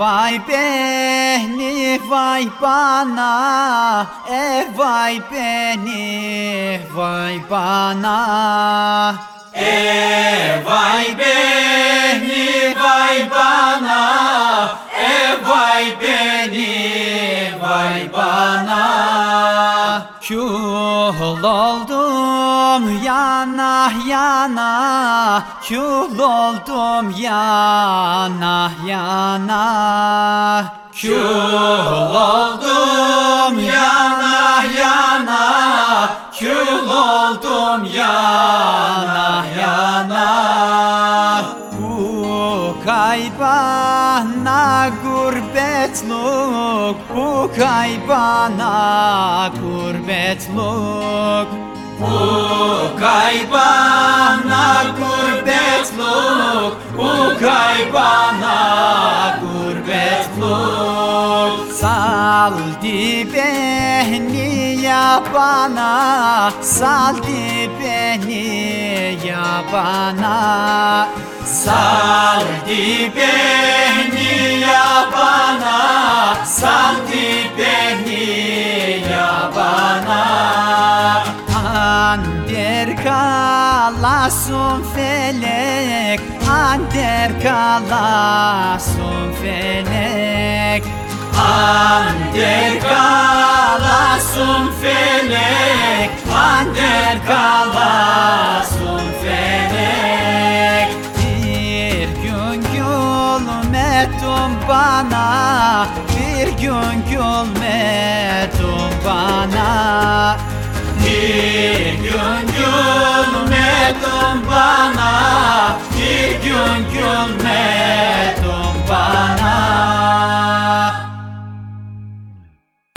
vay beni vay bana E vay beni vay bana. E vay beni vay bana. E vay beni vay bana. Kül oldum yana yana Kül oldum yana yana. Kül oldum yana yana Kül oldum yana yana. Bu kaybana gurbetluk Bu kaybana gurbetluk kaybana gurbetluk Bu kaybana gurbetluk Saldi beni yabana Saldi beni yabana. Saldi beni Ander kalasın felek Ander kalasın felek. Ander kalasın felek Ander kalasın felek. Bir gün gülmedin bana Bir gün gülmedin bana. Bir gönlüm